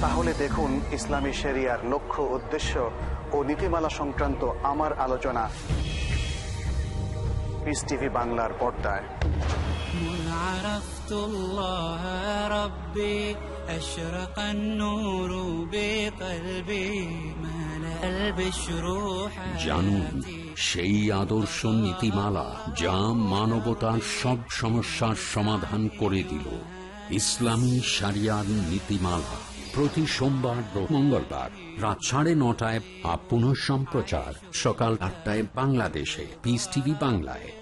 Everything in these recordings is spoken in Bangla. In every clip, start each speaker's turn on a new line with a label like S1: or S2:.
S1: তাহলে দেখুন ইসলামী শরিয়ার লক্ষ্য উদ্দেশ্য ও নীতিমালা সংক্রান্ত আমার আলোচনা। পিস টিভি বাংলার পর্দায়।
S2: জানুন সেই আদর্শ নীতিমালা যা মানবতার সব সমস্যার সমাধান করে দিল। ইসলামী সারিয়ার নীতিমালা প্রতি সোমবার মঙ্গলবার রাত সাড়ে নটায় আপ সম্প্রচার। সকাল আটটায় বাংলাদেশে। পিস টিভি বাংলায়।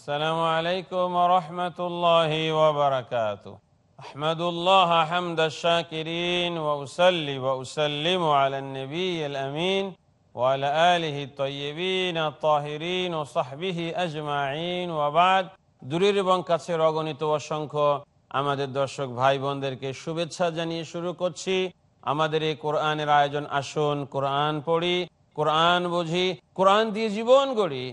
S3: السلام عليكم ورحمة الله وبركاته أحمد الله حمد الشاكرين وأسلي وأسلم على النبي الأمين وعلى آله الطيبين الطاهرين وصحبه أجمعين وبعد দূরের এবং কাছের অগণিত অসংখ্য আমাদের দর্শক ভাই বোনদেরকে শুভেচ্ছা জানিয়ে শুরু করছি আমাদের এই কোরআনের আয়োজন আসুন কোরআন পড়ি কোরআন বুঝি কোরআন দিয়ে জীবন গড়ি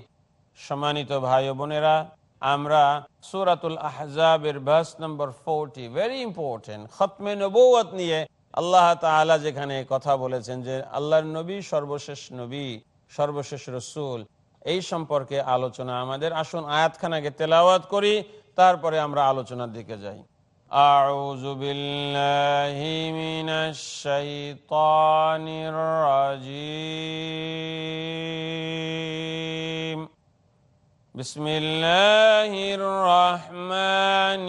S3: সম্মানিত ভাই ও বোনেরা আমরা সুরাতুল আহজাবের verse number forty very important খতমে নবৌত নিয়ে আল্লাহ তাআলা যেখানে কথা বলেছেন যে আল্লাহর নবী সর্বশেষ নবী সর্বশেষ রসুল এই সম্পর্কে আলোচনা আমাদের আসুন আয়াতখানাকে তেলাওয়াত করি তারপরে আমরা আলোচনার দিকে যাই أعوذ بالله من الشيطان الرجيم بسم الله الرحمن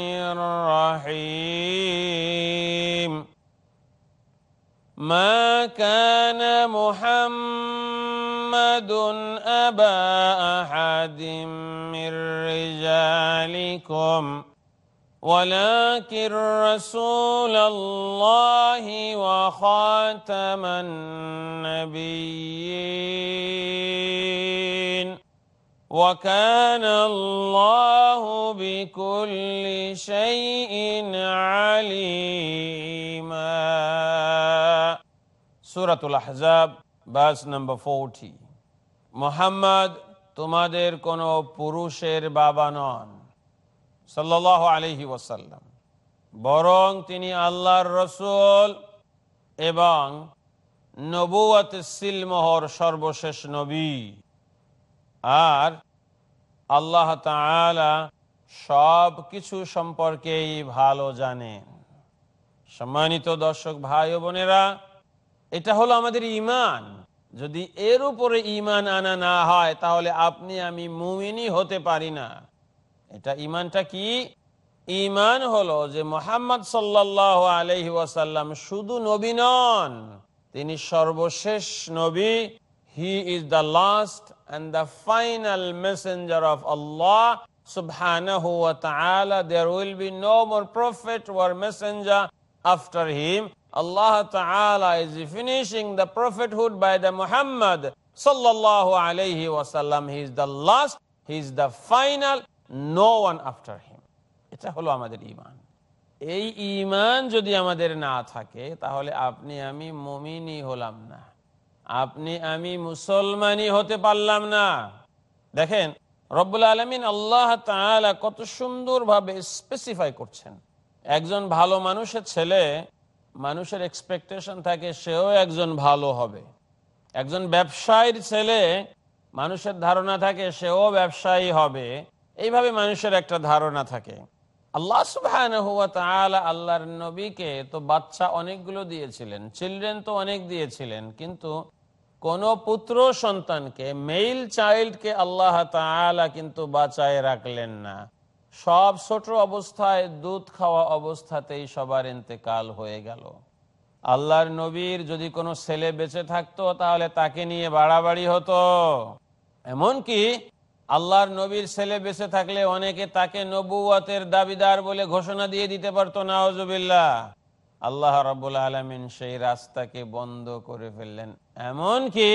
S3: الرحيم. ما كان محمد أبا أحد من رجالكم ولكن رسول الله وخاتم النبيين. وكان الله بكل شيء عليما سورة الأحزاب বাস নাম্বার ফোরটি মোহাম্মদ তোমাদের কোনো পুরুষের বাবা নন সাল্লাহ আলহি ওয়াসাল্লাম বরং তিনি আল্লাহর রসুল এবং নবুয়াত সিলমোহর সর্বশেষ নবী আর আল্লাহ সব কিছু সম্পর্কেই ভালো জানেন সম্মানিত দর্শক ভাই বোনেরা, এটা হলো আমাদের ইমান যদি এর উপরে ইমান আনা না হয়, তাহলে আপনি আমি মুমিনই হতে পারি না। এটা ইমানটা কি? ইমান হলো যে মোহাম্মদ সাল্লাহ আলহি ওয়াসাল্লাম শুধু নবী নন, তিনি সর্বশেষ নবী, he is the last and the final messenger of Allah subhanahu wa ta'ala. There will be no more prophet or messenger after him. Allah ta'ala is finishing the prophethood by the Muhammad sallallahu alayhi wa sallam. He is the last, he is the final, no one after him. এটা হলো আমাদের ইমান এই ইমান যদি আমাদের না থাকে তাহলে আপনি আমি মমিনই হলাম না আপনি আমি মুসলমানই হতে পারলাম না। দেখেন, রব্বুল আলমিন আল্লাহ তাআলা কত সুন্দরভাবে স্পেসিফাই করছেন। একজন ভালো মানুষের ছেলে, মানুষের এক্সপেকটেশন থাকে সেও একজন ভালো হবে। একজন ব্যবসায়ীর ছেলে, মানুষের ধারণা থাকে সেও ব্যবসায়ী হবে। এইভাবে মানুষের একটা ধারণা থাকে। আল্লাহ সুবাহ আল্লাহর নবীকে তো বাচ্চা অনেকগুলো দিয়েছিলেন চিলড্রেন তো অনেক দিয়েছিলেন, কিন্তু কোন পুত্র সন্তানকে মেইল চাইল্ডকে আল্লাহ কিন্তু বাঁচায় রাখলেন না। সব ছোট অবস্থায় দুধ খাওয়া অবস্থাতেই সবার ইন্তেকাল হয়ে গেল। আল্লাহর নবীর যদি কোনো ছেলে বেঁচে থাকতো, তাহলে তাকে নিয়ে বাড়াবাড়ি হতো। এমনকি আল্লাহর নবীর ছেলে বেঁচে থাকলে অনেকে তাকে নবুয়াতের দাবিদার বলে ঘোষণা দিয়ে দিতে পারতো নাওজুবিল্লাহ আল্লাহ রাবুল আলমিন সেই রাস্তাকে বন্ধ করে ফেললেন। এমনকি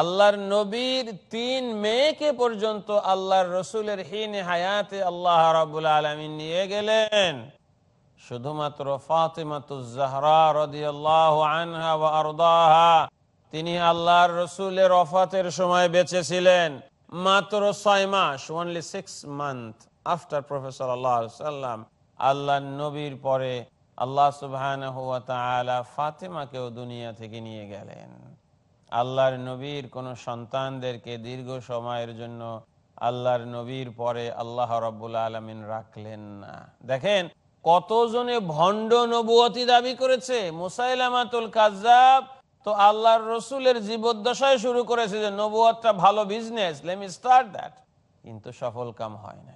S3: আল্লাহর নবীর তিন মেয়েকে পর্যন্ত আল্লাহর রসুলের হিন হায়াতে আল্লাহ রাবুল আলমিন নিয়ে গেলেন। শুধুমাত্র ফাতেমাতুজাহরা তিনি আল্লাহর রসুলের অফাতের সময় বেঁচে ছিলেন মাত্র ছয় মাস only six month after professor আল্লাহ আল্লাহ নবীর পরে আল্লাহ তাআলা ফাতেমাকেও দুনিয়া থেকে নিয়ে গেলেন। আল্লাহর নবীর কোন সন্তানদেরকে দীর্ঘ সময়ের জন্য আল্লাহর নবীর পরে আল্লাহ রব্বুল আলমিন রাখলেন না। দেখেন, কতজনে ভণ্ড নবুয়তি দাবি করেছে? মুসাইলামাতুল কাজাব তো আল্লাহর রসুলের জীবদ্দশায় শুরু করেছে যে, নবুয়তটা ভালো বিজনেস লেমি স্টার্ট দ্যাট কিন্তু সফল কাম হয় নাই।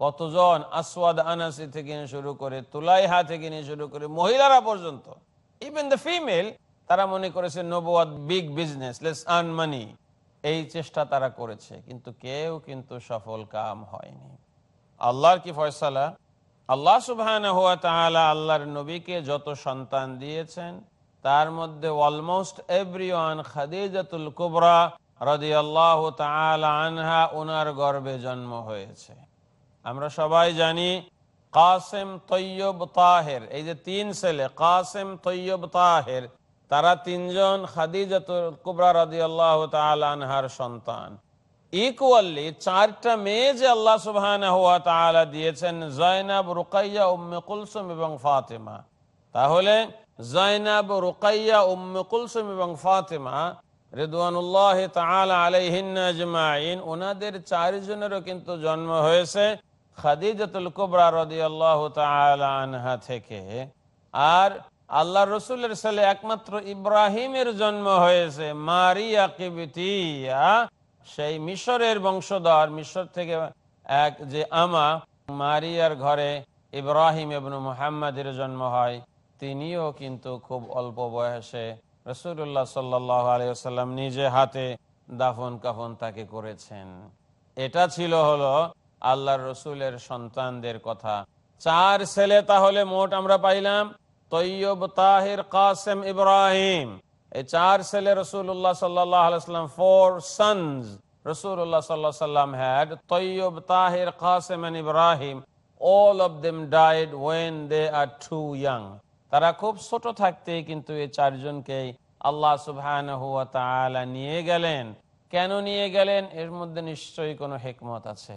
S3: কতজন আসওয়াদ আনাসি থেকে শুরু করে তুলাইহা থেকে নিয়ে শুরু করে মহিলারা পর্যন্ত ইভেন দ্য ফিমেল তারা মনে করেছে নবুয়াদ big business less earn money এই চেষ্টা তারা করেছে, কিন্তু কেউ কিন্তু সফল কাম হয়নি। আল্লাহর কি ফয়সালা? আল্লাহ সুবাহ আল্লাহর নবীকে যত সন্তান দিয়েছেন, তার মধ্যে অলমোস্ট এভরি ওয়ান খাদিজাতুল কুবরা রদি আল্লাহ আনহা ওনার গর্বে জন্ম হয়েছে। আমরা সবাই জানি কাসেম তৈয়ব তাহের, এই যে তিন ছেলে, কাসেম তৈয়ব তাহের, তারা তিনজন খাদিজাতুল কুবরা রদি আল্লাহ আনহার সন্তান। ইকুয়ালি চারটা মেয়ে যে আল্লাহ সুবাহ দিয়েছেন জয়নাব রুকাইয়া, উম্মে কুলসুম এবং ফাতেমা। তাহলে জয়নাব রুকাইয়া, উম্মে কুলসুম এবং ফাতেমা রেদওয়ানুল্লাহ তাআলা আলাইহিন্না আজমাইন ওনাদের চারজনেরও কিন্তু জন্ম হয়েছে খাদিজাতুল কুবরা রাদিয়াল্লাহু আনহা থেকে আর আল্লাহ রসুলের ছেলে একমাত্র ইব্রাহিমের জন্ম হয়েছে, মারিয়া কিবিতিয়া। সেই মিশরের বংশধর, মিশর থেকে এক যে আমা মারিয়ার ঘরে ইব্রাহিম এবং মুহাম্মাদের জন্ম হয়, তিনিও কিন্তু খুব অল্প বয়সে রসুল্লাহ সাল্লাহ আলিয়াল্লাম নিজে হাতে দাফন কাফন তাকে করেছেন। এটা ছিল হলো আল্লাহর রসুলের সন্তানদের কথা। চার ছেলে তাহলে মোট আমরা পাইলাম তৈয়ব তাহির কাসেম ইব্রাহিম। এই চার ছেলে রসুল্লাহ সাল্লাম four sons died when they are too young তারা খুব ছোট কিন্তু এই চারজনকেই আল্লাহ নিয়ে গেলেন। কেন নিয়ে গেলেন? এর মধ্যে নিশ্চয়ই কোনো হেকমত আছে।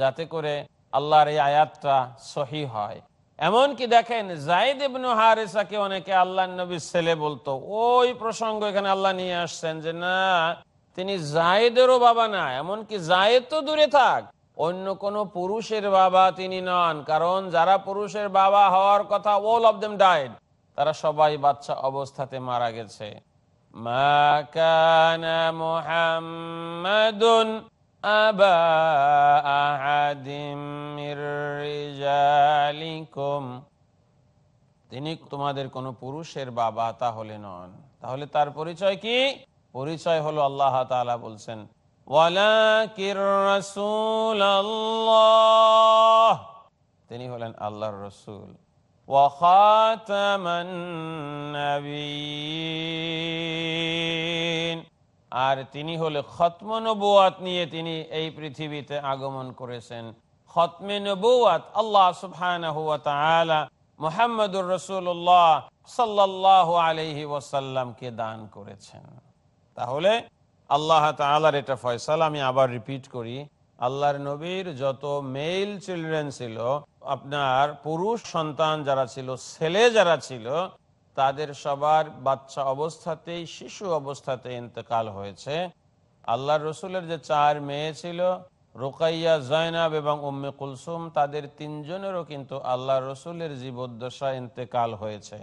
S3: যাতে করে আল্লাহর এই আয়াতটা সহি হয়। এমনকি দেখেন জাইদ ইবনু হারেসাকে অনেকে আল্লাহ নবীর ছেলে বলতো, ওই প্রসঙ্গ এখানে আল্লাহ নিয়ে আসছেন যে, না, তিনি জায়েদেরও বাবা না, এমনকি জায়েদ তো দূরে থাক। অন্য কোন পুরুষের বাবা তিনি নন, কারণ যারা পুরুষের বাবা হওয়ার কথা ওল অফ দেম ডাইড তারা সবাই বাচ্চা অবস্থাতে মারা গেছে। মা কানা মুহাম্মাদুন তিনি তোমাদের কোন পুরুষের বাবা তাহলে নন। তাহলে তার পরিচয় কি? পরিচয় হলো আল্লাহ তাআলা বলছেন তিনি হলেন আল্লাহর রসুল। ওয়াখাতামান নবীন আর তিনি হলে খতম নবুয়াত নিয়ে তিনি এই পৃথিবীতে আগমন করেছেন। খতমে আল্লাহ তাআলা মুহাম্মদুর রাসূলুল্লাহ সাল্লাল্লাহু ওয়াসাল্লামকে দান করেছেন। তাহলে আল্লাহ তাআলার এটা ফয়সালা আমি আবার রিপিট করি। আল্লাহর নবীর যত মেল চিলড্রেন ছিল, আপনার পুরুষ সন্তান যারা ছিল, ছেলে যারা ছিল তাদের সবার বাচ্চা অবস্থাতেই, শিশু অবস্থাতে ইন্তেকাল হয়েছে। আল্লাহর রসুলের যে চার মেয়ে ছিল, রোকাইয়া, জয়নাব এবং উম্মে কুলসুম, তাদের তিনজনেরও কিন্তু আল্লাহ রসুলের জীবদ্দশা ইন্তেকাল হয়েছে।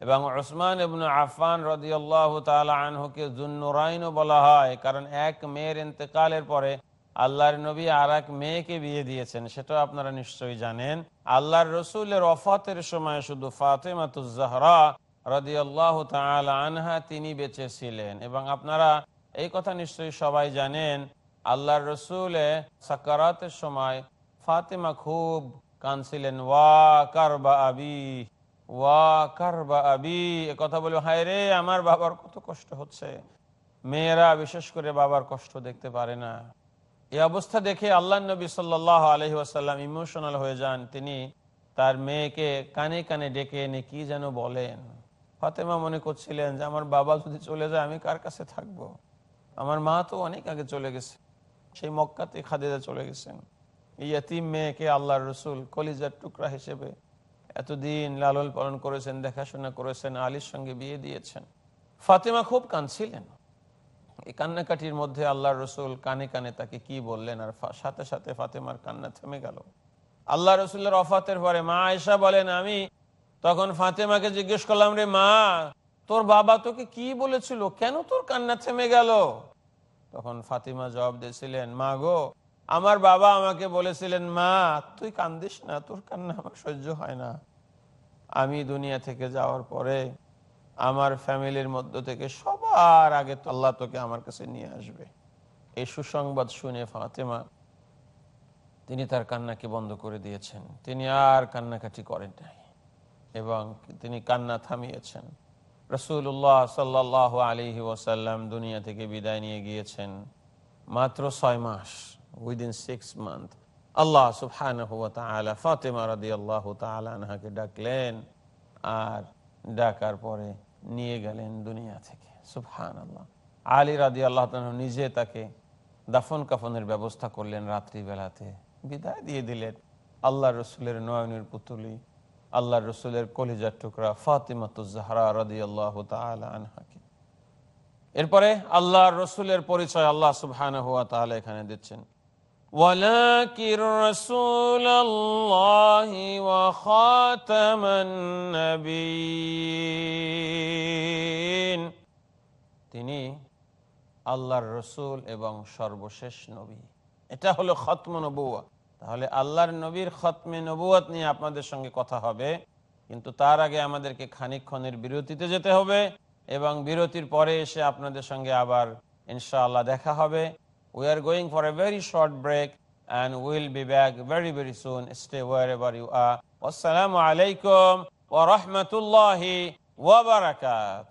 S3: এবং ওসমান এবং আফান রদিয়াল্লাহ তালা আনহুকে জুন্নুরাইনও বলা হয়, কারণ এক মেয়ের ইন্তেকালের পরে আল্লাহর নবী আর এক মেয়েকে বিয়ে দিয়েছেন, সেটাও আপনারা নিশ্চয়ই জানেন। আল্লাহর রসুলের অফাতের সময় শুধু ফাতেমাতুজাহরা আনহা তিনি বেঁচে ছিলেন এবং আপনারা এই কথা নিশ্চয়ই সবাই জানেন, আল্লাহর রসুলে সাকারাতের সময় ফাতেমা খুব কানছিলেন ওয়া কারবা আবি, ওয়া কারবা আবি। এ কথা বলে, হায় রে, আমার বাবার কত কষ্ট হচ্ছে। মেয়েরা বিশেষ করে বাবার কষ্ট দেখতে পারে না। এই অবস্থা দেখে আল্লাহ নবী সাল্লাহ আলহি আসাল্লাম ইমোশনাল হয়ে যান। তিনি তার মেয়েকে কানে কানে ডেকে এনে কি যেন বলেন। ফাতেমা মনে করছিলেন যে, আমার বাবা যদি চলে যায়, আমি কার কাছে থাকব। আমার মা তো অনেক আগে চলে গেছে। সেই মক্কাতে খাদেজা চলে গেছেন। এই এতিম মেয়েকে আল্লাহ রসুল কলিজার টুকরা হিসেবে এতদিন লালন পালন করেছেন, দেখাশোনা করেছেন, আলীর সঙ্গে বিয়ে দিয়েছেন। ফাতেমা খুব কাঁদছিলেন। এই কান্নাকাটির মধ্যে আল্লাহ রসুল কানে কানে তাকে কি বললেন আর সাথে সাথে ফাতেমার কান্না থেমে গেল। আল্লাহ রসুল্লের অফাতের পরে মা আয়সা বলেন, আমি তখন ফাতেমাকে জিজ্ঞেস করলাম, রে মা, তোর বাবা তোকে কি বলেছিল? কেন তোর কান্না থেমে গেল? তখন ফাতিমা জবাব দিয়েছিলেন, মা গো, আমার বাবা আমাকে বলেছিলেন, মা, তুই কান্দিস না, তোর কান্না আমার সহ্য হয় না। আমি দুনিয়া থেকে যাওয়ার পরে আমার ফ্যামিলির মধ্য থেকে সবার আগে তো আল্লাহ তোকে আমার কাছে নিয়ে আসবে। এই সুসংবাদ শুনে ফাতেমা, তিনি তার কান্নাকে বন্ধ করে দিয়েছেন। তিনি আর কান্নাকাটি করেন নাই। এবং তিনি কান্না থামিয়েছেন। রসুল্লাহ সাল্লাহ আলিহি ওসাল্লাম দুনিয়া থেকে বিদায় নিয়ে গিয়েছেন মাত্র ছয় মাস উইদিন সিক্স মান্থ আল্লাহ সুফান ফাতেমা রাদি আল্লাহ তালাকে ডাকলেন আর ডাকার পরে নিয়ে গেলেন দুনিয়া থেকে। সুফহান আল্লাহ আলী রাদি আল্লাহ নিজে তাকে দাফন কাফনের ব্যবস্থা করলেন রাত্রিবেলাতে। বিদায় দিয়ে দিলেন। আল্লাহ রসুলের নয়নের পুতুলি আল্লাহ রসুলের কলিজার টুকরা ফাতিমাতুজাহরা রদি আল্লাহ আনহাকে এরপরে আল্লাহ রসুলের পরিচয় আল্লাহ সুবহান হুয়া তাহলে এখানে দিচ্ছেন ولكن رسول الله وخاتم النبيين তিনি আল্লাহর রসুল এবং সর্বশেষ নবী এটা হলো খতম নবুয়া তাহলে আল্লাহর নবীর খতমে নবুয়াত নিয়ে আপনাদের সঙ্গে কথা হবে। কিন্তু তার আগে আমাদেরকে খানিক্ষণের বিরতিতে যেতে হবে এবং বিরতির পরে এসে আপনাদের সঙ্গে আবার ইনশাআল্লাহ দেখা হবে। We are going for a very short break and will be back very very soon stay wherever you আসসালামু আলাইকুম ও রহমতুল্লাহি ওয়াবারাকাত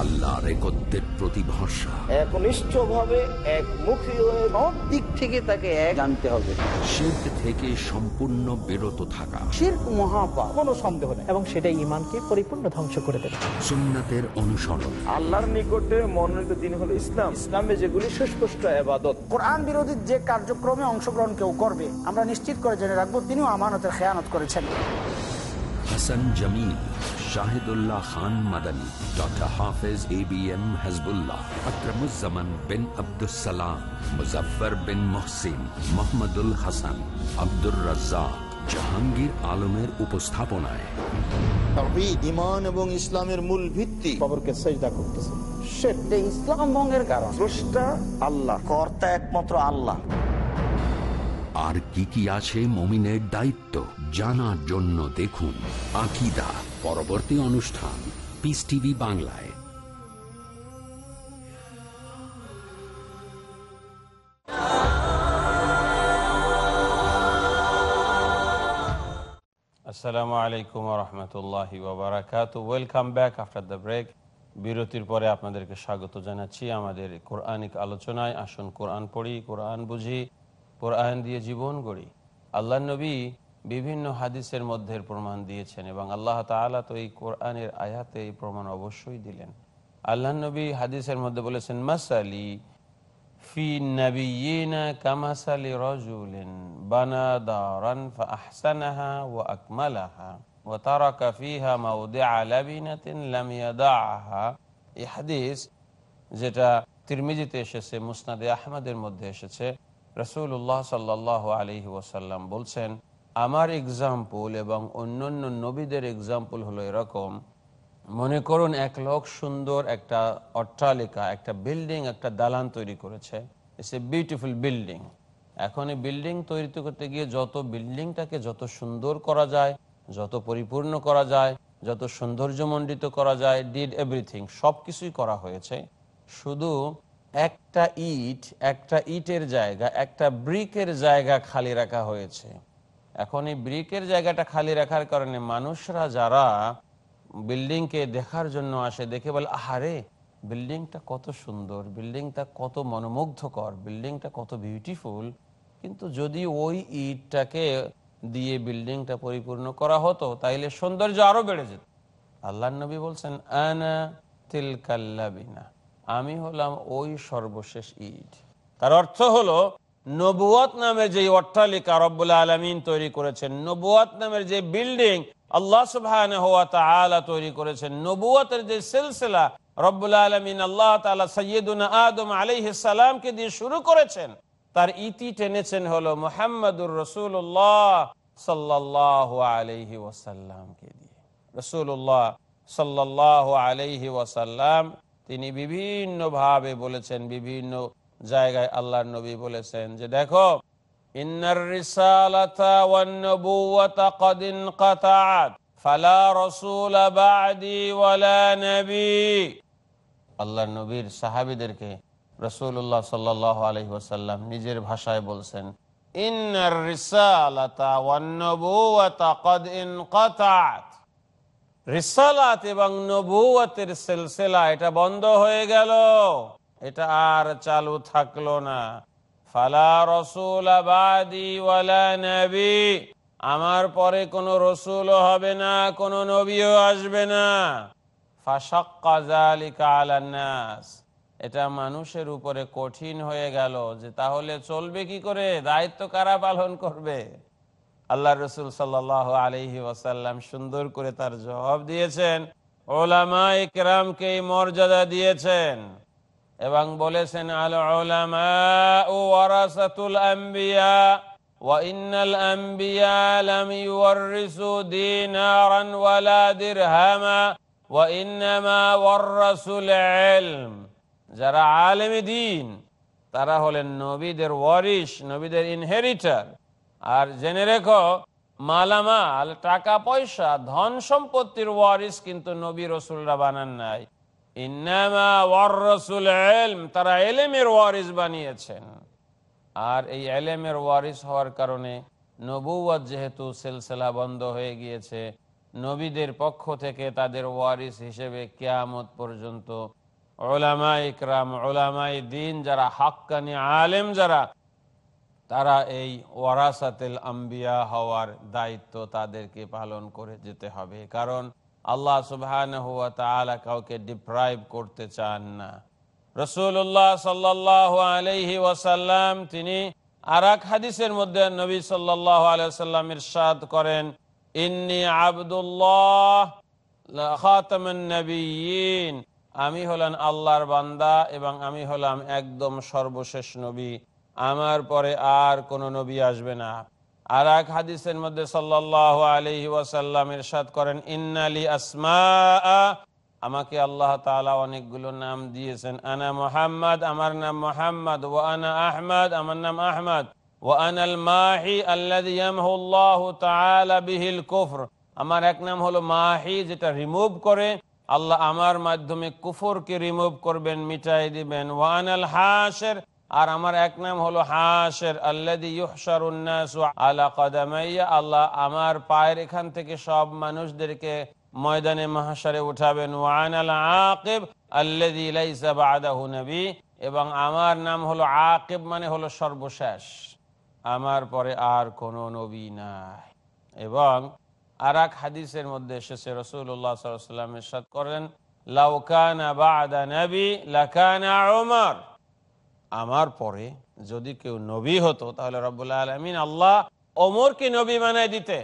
S2: আল্লাহ রেকত্বের প্রতি ভরসা
S4: একনিষ্ঠভাবে একমুখী হয়ে সব দিক থেকে তাকে এক আনতে হবে।
S2: শিল্প থেকে সম্পূর্ণ বিরত থাকা।
S4: শির্ক মহাপাপ। কোনো সন্দেহ নেই।
S5: এবং সেটাই ইমানকে পরিপূর্ণ ধ্বংস করে দেবে।
S2: সুন্নাতের অনুসরণ।
S4: আল্লাহর নিকটে মনোনীত দিন হলো ইসলাম। ইসলামে যেগুলি সুস্পষ্ট আবাদত
S6: কোরআন বিরোধী যে কার্যক্রমে অংশগ্রহণ কেউ করবে আমরা নিশ্চিত করে জেনে রাখব তিনিও আমানতের খেয়ানত করেছেন।
S2: Hasan Jamil Shahidullah Khan Madani doctor Hafez A B M Hizbullah Akramuzzaman bin Abdussalam Muzaffar bin Mohsin Mohammadul Hasan Abdur Razzak Jahangir আলমের উপস্থাপনায়।
S7: ইমান এবং ইসলামের মূল ভিত্তি।
S6: খবরকে সেজদা করতেছে।
S4: সেটা ইসলাম ভঙ্গের কারণ।
S1: স্রষ্টা আল্লাহ
S4: কর্তা একমাত্র আল্লাহ।
S2: আর কি কি আছে মমিনের দায়িত্ব জানার জন্য দেখুন আকিদা, পরবর্তী অনুষ্ঠান পিস টিভি বাংলায়।
S3: আসসালামু আলাইকুম রহমতুল্লাহ welcome back after the break বিরতির পরে আপনাদেরকে স্বাগত জানাচ্ছি আমাদের কোরআনিক আলোচনায়। আসুন কোরআন পড়ি, কোরআন বুঝি। কোরআন দিয়ে জীবন গড়ি। আল্লাহ নবী বিভিন্ন হাদিসের মধ্যে প্রমাণ দিয়েছেন এবং আল্লাহ তালা তো এই কোরআনের আয়াতে এই প্রমাণ অবশ্যই দিলেন। আল্লাহ নবী হাদিসের মধ্যে বলেছেন, মাসালি এসেছে, মুসনাদে আহমদের মধ্যে এসেছে রসুল্লাহ সাল্লাহ আলহি ওসাল্লাম বলছেন, আমার এক্সাম্পল এবং অন্যান্য নবীদের এক্সাম্পল হলো এরকম। মনে করুন এক লোক সুন্দর একটা অট্টালিকা, একটা বিল্ডিং একটা দালান তৈরি করেছে। ইটস এ বিউটিফুল বিল্ডিং এখন এই বিল্ডিং তৈরি করতে গিয়ে যত বিল্ডিংটাকে যত সুন্দর করা যায়, যত পরিপূর্ণ করা যায়, যত সৌন্দর্যমণ্ডিত করা যায় ডিড এভরিথিং সব কিছুই করা হয়েছে। শুধু একটা ইট, একটা ইটের জায়গা, একটা ব্রিকের জায়গা খালি রাখা হয়েছে। এখন এই ব্রিকের জায়গাটা খালি রাখার কারণে মানুষরা যারা বিল্ডিংকে দেখার জন্য আসে, দেখে বলে, আহারে, বিল্ডিংটা কত সুন্দর, বিল্ডিংটা কত মনোমুগ্ধকর, বিল্ডিংটা কত বিউটিফুল কিন্তু যদি ওই ইটটাকে দিয়ে বিল্ডিংটা পরিপূর্ণ করা হতো, তাইলে সৌন্দর্য আরও বেড়ে যেত। আল্লাহ নবী বলছেন, আনা তিলকাল্লাবিনা আমি হলাম ওই সর্বশেষ ইট তার অর্থ হলো নবুয়াত নামের যে অট্টালিকা রব্বুল আলমিন তৈরি করেছেন নবুয়াত নামের যে বিল্ডিং আল্লাহ তালা তৈরি করেছেন নবুয়াতের যে সিলসিলা রব্বুল আলমিন আল্লাহ তালা সৈয়দুন আদম আলিহালামকে দিয়ে শুরু করেছেন, তার ইতি টেনেছেন হলো মোহাম্মদুর রসুল্লাহ সাল্লাহ আলহি ওয়াসাল্লামকে দিয়ে। রসুল্লাহ সাল্লাহ আলহি ওয়াসাল্লাম তিনি বিভিন্ন ভাবে বলেছেন, বিভিন্ন জায়গায় আল্লাহ নবী বলেছেন যে, দেখো আল্লাহ নবীর সাহাবীদেরকে আলাইহি ওয়াসাল্লাম নিজের ভাষায় বলছেন, ইন্নার রিসালাতা ওয়ান নবুওয়াতা কদ ইনকাতাত রিসালাত এবং নবুয়াতের সিলসিলা, এটা বন্ধ হয়ে গেল। এটা আর চালু থাকল না। ফালা রসুল আমার পরে কোনো রসুল হবে না, কোনো নবীও আসবে না। এটা মানুষের উপরে কঠিন হয়ে গেল যে তাহলে চলবে কি করে? দায়িত্ব কারা পালন করবে? আল্লাহ রসুল সাল্লাহ আলহি ওয়াসাল্লাম সুন্দর করে তার জবাব দিয়েছেন ওলামা ইকরামকে মর্যাদা দিয়েছেন এবং বলেছেন আল ওয়ারাসাতুল আম্বিয়া وإن الأنبياء لم يورثوا دينارا ولا درهما وإنما ورثوا العلم যারা আলেম দিন তারা হলেন নবীদের ওয়ারিশ নবীদের ইনহেরিটার আর জেনে রেখো, মালামাল টাকা পয়সা ধন সম্পত্তির ওয়ারিস কিন্তু নবী রসুলরা বানান নাই। তারা এলেমের ওয়ারিস বানিয়েছেন। আর এই এলেমের ওয়ারিস হওয়ার কারণে নবুয়াত যেহেতু সিলসিলা বন্ধ হয়ে গিয়েছে, নবীদের পক্ষ থেকে তাদের ওয়ারিস হিসেবে কেয়ামত পর্যন্ত ওলামা ইকরাম ওলামাই দিন যারা হাক্কানি আলেম, যারা তারা এই ওয়ারাসাতেল আম্বিয়া হওয়ার দায়িত্ব তাদেরকে পালন করে যেতে হবে। কারণ আল্লাহ সুবহান হুয়া কাউকে ডিপ্রাইভ করতে চান না। রসুল্লাহ সাল্লাহ ওয়াসাল্লাম তিনি আর হাদিসের মধ্যে নবী সাল্লাহ আলাইসাল্লাম ইরশাদ করেন, ইন্নি আবদুল্লাহ আমি হলেন আল্লাহর বান্দা এবং আমি হলাম একদম সর্বশেষ নবী। আমার পরে আর কোন নবী আসবে না। আর এক হাদিসের মধ্যে সাল্লাহ আলহি ওয়াসাল্লাম করেন, ইন্নালি আসমা আমাকে আল্লাহ তাআলা অনেকগুলো নাম দিয়েছেন। আনা মোহাম্মদ। আমার নাম মোহাম্মদ। ও আনা আহমদ? আমার নাম আহমদ। মাহি আমার এক নাম হলো মাহি, যেটা রিমুভ করে আল্লাহ আমার মাধ্যমে কুফরকে রিমুভ করবেন, মিটাই দিবেন। ওয়ানাল হাসের আর আমার এক নাম হলো হাসের আল্লাহ আমার পায়ের এখান থেকে সব মানুষদেরকে ময়দানে মাহাসারে উঠাবেন। এবং আমার নাম হলো আকিব মানে হলো সর্বশেষ। আমার পরে আর কোনো নবী নাই। এবং আর এক হাদিসের মধ্যে এসেছে রসুল্লাহ করেন লাউকানা বাদা নবী লাকানা ওমর আমার পরে যদি কেউ নবী হতো, তাহলে রব্বুল্লাহ আলমিন আল্লাহ ওমরকে নবী বানায় দিতে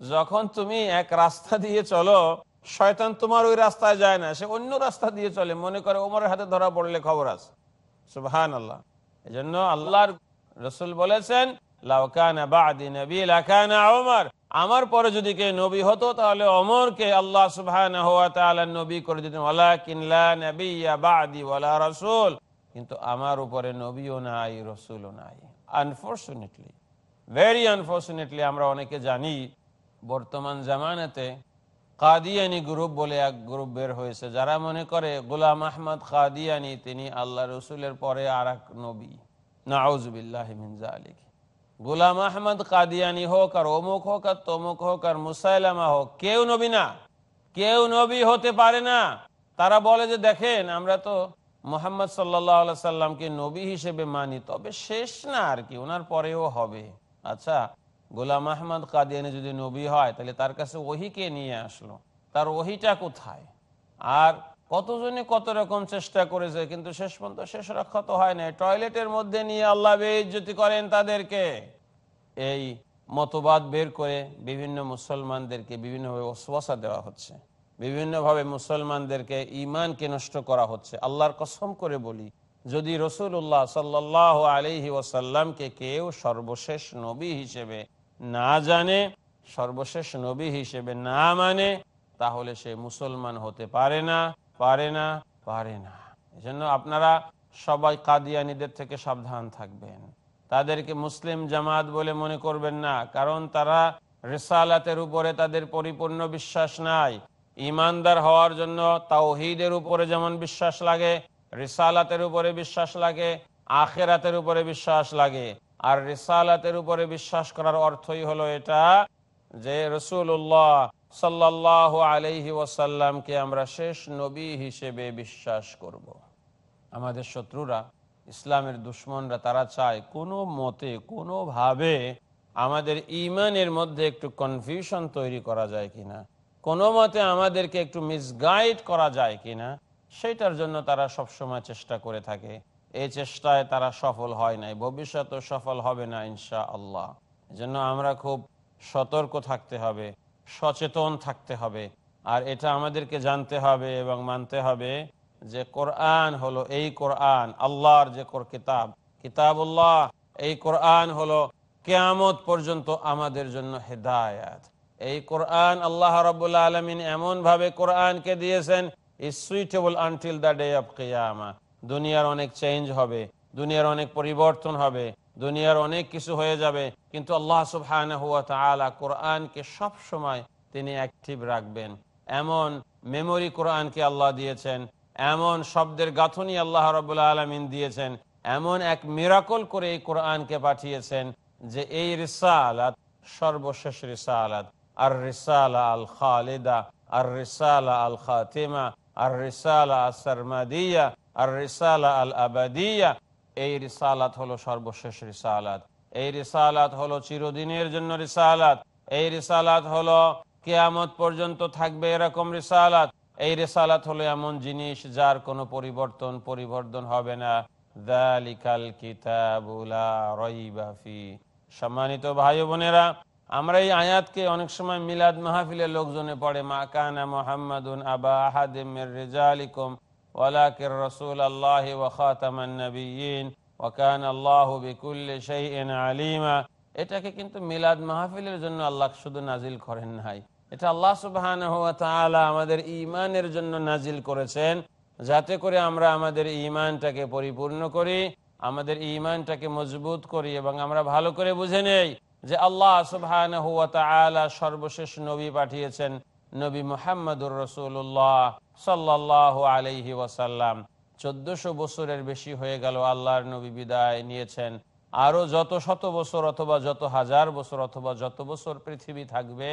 S3: যখন তুমি এক রাস্তা দিয়ে চলো, শয়তান তোমার ওই রাস্তায় যায় না, সে অন্য রাস্তা দিয়ে চলে। মনে করে ওমরের হাতে ধরা পড়লে খবর আছে। সুবহান আল্লাহ এই জন্য আল্লাহর রসুল বলেছেন আমার পরে যদি কে নবী হতো, তাহলে অমরকে আল্লাহ তাআলা নবী করে দিতেন রাসূল। কিন্তু আমার উপরে নবীও নাই, রসুলও নাই। আনফরচুনেটলি ভেরি আনফর্চুনেটলি আমরা অনেকে জানি, বর্তমান জামানাতে কাদিয়ানি গ্রুপ বলে এক গ্রুপ বের হয়েছে, যারা মনে করে গোলাম আহমদ কাদিয়ানি, তিনি আল্লাহ রসুলের পরে আর এক নবী নাউজবিল্লাহ আলিক গোলাম আহমদ কাদিয়ানি হোক আর অমুক হোক আর তমুক হোক আর মুসাইলামা হোক, কেউ নবী না, কেউ নবী হতে পারে না। তারা বলে যে, দেখেন, আমরা তো মোহাম্মদ সাল্লাহ সাল্লামকে নবী হিসেবে মানি, তবে শেষ না আর কি, ওনার পরেও হবে। আচ্ছা গোলাম আহমদ কাদিয়ানি যদি নবী হয়, তাহলে তার কাছে ওহিকে নিয়ে আসলো? তার ওহিটা কোথায়? আর কতজনে কত রকম চেষ্টা করেছে, কিন্তু শেষ পর্যন্ত শেষ রক্ষা তো হয় না টয়লেটের মধ্যে নিয়ে আল্লাহ বেইজ্জতি করেন তাদেরকে। এই মতবাদ বের করে বিভিন্ন মুসলমানদেরকে বিভিন্নভাবে ওসওয়াসা দেওয়া হচ্ছে। বিভিন্নভাবে মুসলমানদেরকে ইমানকে নষ্ট করা হচ্ছে। আল্লাহর কসম করে বলি, যদি রসুল্লাহ সাল্লাহ আলহি ওসাল্লামকে কেউ সর্বশেষ নবী হিসেবে না জানে, সর্বশেষ নবী হিসেবে না মানে তাহলে সে মুসলমান হতে পারে না পারে না পারে না। এজন্য আপনারা সবাই কাদিয়ানিদের থেকে সাবধান থাকবেন। তাদেরকে মুসলিম জামাত বলে মনে করবেন না, কারণ তারা রেসালাতের উপরে তাদের পরিপূর্ণ বিশ্বাস নাই। ইমানদার হওয়ার জন্য তাওহিদের উপরে যেমন বিশ্বাস লাগে, রিসালাতের উপরে বিশ্বাস লাগে, আখেরাতের উপরে বিশ্বাস লাগে। আর রিসালাতের উপরে বিশ্বাস করার অর্থই হলো এটা যে রসুল্লাহ সাল্লাহ আলহি ওয়াসাল্লামকে আমরা শেষ নবী হিসেবে বিশ্বাস করব। আমাদের শত্রুরা, ইসলামের দুশ্মনরা, তারা চায় কোনো মতে, কোনোভাবে আমাদের ইমানের মধ্যে একটু কনফিউশন তৈরি করা যায় কিনা, কোনো মতে আমাদেরকে একটু মিসগাইড করা যায় কিনা, সেটার জন্য তারা সবসময় চেষ্টা করে থাকে এই চেষ্টায় তারা সফল হয় নাই। ভবিষ্যতেও সফল হবে না ইনশা আল্লাহ এজন্য আমরা খুব সতর্ক থাকতে হবে, সচেতন থাকতে হবে। আর এটা আমাদেরকে জানতে হবে এবং মানতে হবে যে কোরআন হলো এই কোরআন, আল্লাহর যে কোর কিতাব। কিতাবুল্লাহ, এই কোরআন হলো কেয়ামত পর্যন্ত আমাদের জন্য হেদায়াত। এই কোরআন আল্লাহ রবুল্লা আলমিন এমন ভাবে কোরআনকে দিয়েছেন is suitable until the day of কেয়ামা দুনিয়ার অনেক চেঞ্জ হবে, দুনিয়ার অনেক পরিবর্তন হবে, দুনিয়ার অনেক কিছু হয়ে যাবে। কিন্তু আল্লাহ সুবহান হুয়া তালা কোরআনকে সব সময় তিনি অ্যাক্টিভ রাখবেন। এমন মেমোরি কোরআনকে আল্লাহ দিয়েছেন, এমন শব্দের গাঁথনি আল্লাহ রবুল্লা আলমিন দিয়েছেন, এমন এক মিরাকল করে এই কোরআনকে পাঠিয়েছেন যে এই রিসালাত সর্বশেষ রিসালাত। আর রিসালা আল খালেদা আর রিসালা আল খাতেমা আর রিসালা আল সারমাদিয়া আর রিসালা আল আবাদিয়া, এই রিসালাত হলো সর্বশেষ রিসালাত। এই রিসালাত হলো চিরদিনের জন্য রিসালাত। এই রিসালাত হলো কেয়ামত পর্যন্ত থাকবে এরকম রিসালাত। এই হলো এমন জিনিস যার কোনো পরিবর্তন পরিবর্তন হবে না। দালিকাল সম্মানিত ভাই বোনেরা, আমরা এই আয়াতকে অনেক সময় মিলাদ মাহফিলের লোকজনে পড়ে, মা কানা মোহাম্মদুন আবা আহাদিমের রেজালিকুম ولكن رسول الله وخاتم النبيين وكان الله بكل شيء عليما এটাকে কিন্তু মিলাদ মাহফিলের জন্য আল্লাহ শুধু নাজিল করেন নাই এটা আল্লাহ সুবহানাহু ওয়া তাআলা আমাদের ঈমানের জন্য নাজিল করেছেন যাতে করে আমরা আমাদের ঈমানটাকে পরিপূর্ণ করি আমাদের ঈমানটাকে মজবুত করি এবং আমরা ভালো করে বুঝে নেই যে আল্লাহ সুবহানাহু ওয়া তাআলা সর্বশেষ নবী পাঠিয়েছেন নবী মুহাম্মদুর রসুল্লাহ সাল্লাহ আলাইহি ওয়াসাল্লাম, চোদ্দশো বছরের বেশি হয়ে গেল আল্লাহর নবী বিদায় নিয়েছেন। যত শত বছর অথবা যত হাজার বছর অথবা যত বছর পৃথিবী থাকবে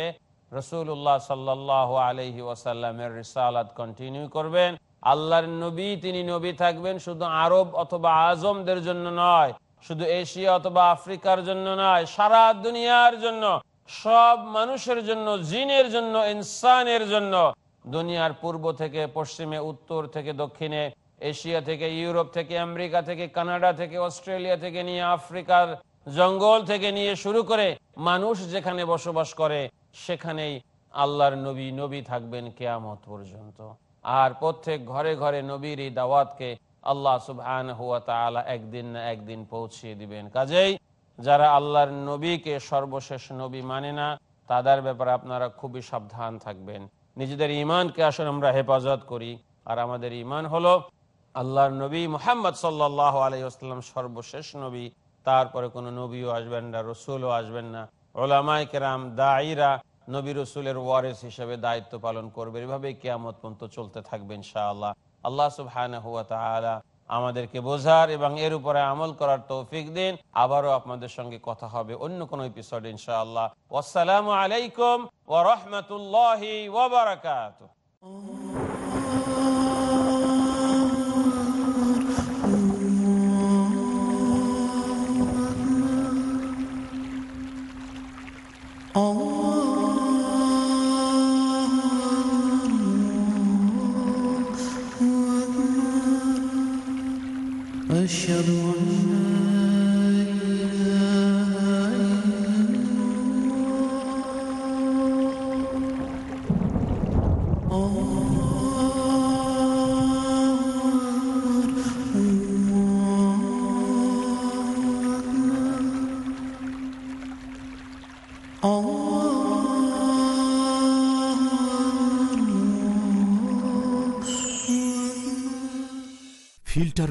S3: রসুল্লাহ সাল্লাহ আলহি ওয়াসাল্লামের রিসালাত কন্টিনিউ করবেন। আল্লাহর নবী তিনি নবী থাকবেন শুধু আরব অথবা আজমদের জন্য নয়, শুধু এশিয়া অথবা আফ্রিকার জন্য নয়, সারা দুনিয়ার জন্য, সব মানুষের জন্য, জিনের জন্য, ইনসানের জন্য দুনিয়ার পূর্ব থেকে, পশ্চিমে, উত্তর থেকে, দক্ষিণে, এশিয়া থেকে, ইউরোপ থেকে, আমেরিকা থেকে, কানাডা থেকে, অস্ট্রেলিয়া থেকে নিয়ে আফ্রিকার জঙ্গল থেকে নিয়ে শুরু করে মানুষ যেখানে বসবাস করে, সেখানেই আল্লাহর নবী নবী থাকবেন কেয়ামত পর্যন্ত। আর প্রত্যেক ঘরে ঘরে নবীর এই দাওয়াতকে আল্লাহ সুবহান হুয়া তাআলা একদিন না একদিন পৌঁছিয়ে দিবেন। কাজেই যারা আল্লাহর নবীকে সর্বশেষ নবী মানে না, তাদের ব্যাপারে আপনারা খুবই সাবধান থাকবেন। নিজেদের ইমানকে আসলে আমরা হেফাজত করি। আর আমাদের ইমান হলো আল্লাহর নবী মোহাম্মদ সাল্লাহ আলাইসাল্লাম সর্বশেষ নবী। তারপরে কোনো নবীও আসবেন না, রসুলও আসবেন না। ওলামায় কেরাম দায়ীরা নবী রসুলের ওয়ারেস হিসেবে দায়িত্ব পালন করবে। এভাবে কেয়ামত পর্যন্ত চলতে থাকবে ইনশাআল্লাহ। আল্লাহ সুবহান হুয়া তাআলা আমাদেরকে বোঝার এবং এর উপরে আমল করার তৌফিক দিন। আবারও আপনাদের সঙ্গে কথা হবে অন্য কোনো এপিসোড ইনশাআল্লাহ। আসসালামু আলাইকুম ওয়া রাহমাতুল্লাহি বারাকাতুহু।
S8: أشهد أن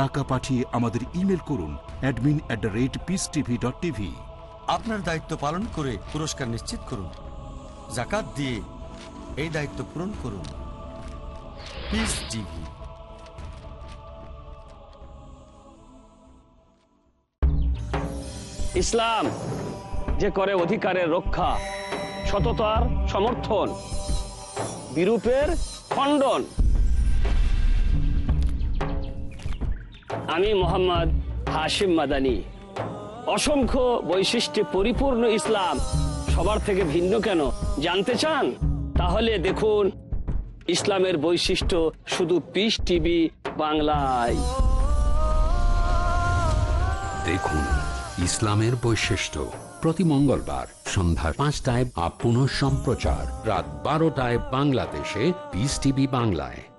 S9: টাকা পাঠিয়ে আমাদের ইমেল করুন admin at the rate peace TV dot TV
S7: আপনার দায়িত্ব পালন করে পুরস্কার নিশ্চিত করুন। জাকাত দিয়ে এই দায়িত্ব পূরণ করুন। পিস টিভি
S10: ইসলাম যে করে অধিকারের রক্ষা সততার সমর্থন বিরূপের খণ্ডন। আমি মোহাম্মদ হাশিম মাদানি। অসংখ্য বৈশিষ্ট্যে পরিপূর্ণ ইসলাম। সবার থেকে ভিন্ন কেন? জানতে চান? তাহলে দেখুন ইসলামের বৈশিষ্ট্য শুধু পিস টিভি বাংলায়।
S2: দেখুন ইসলামের বৈশিষ্ট্য প্রতি মঙ্গলবার সন্ধ্যা পাঁচটায় আপ সম্প্রচার রাত বারোটায় বাংলাদেশে পিস টিভি বাংলায়।